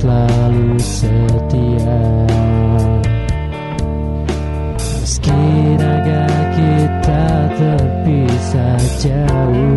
selalu setia. Meski naga kita terpisah jauh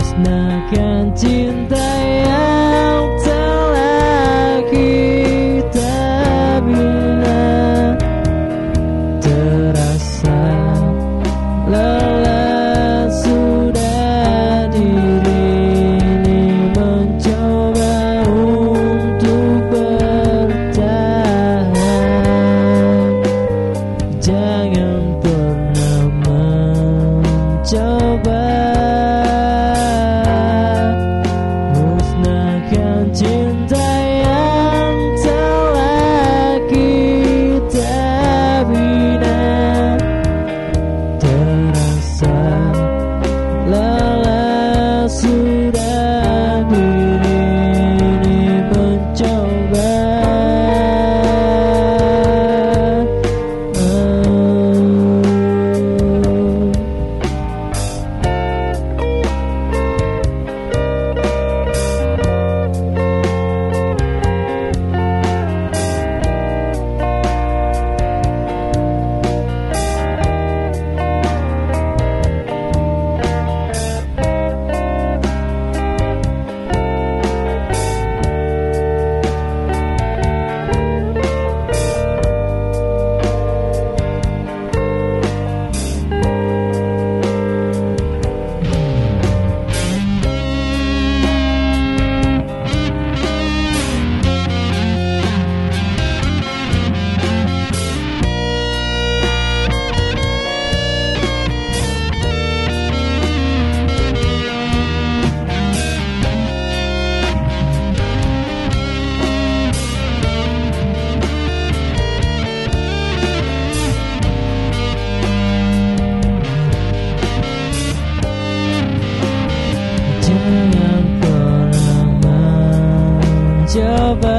musnahkan cinta yang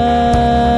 love.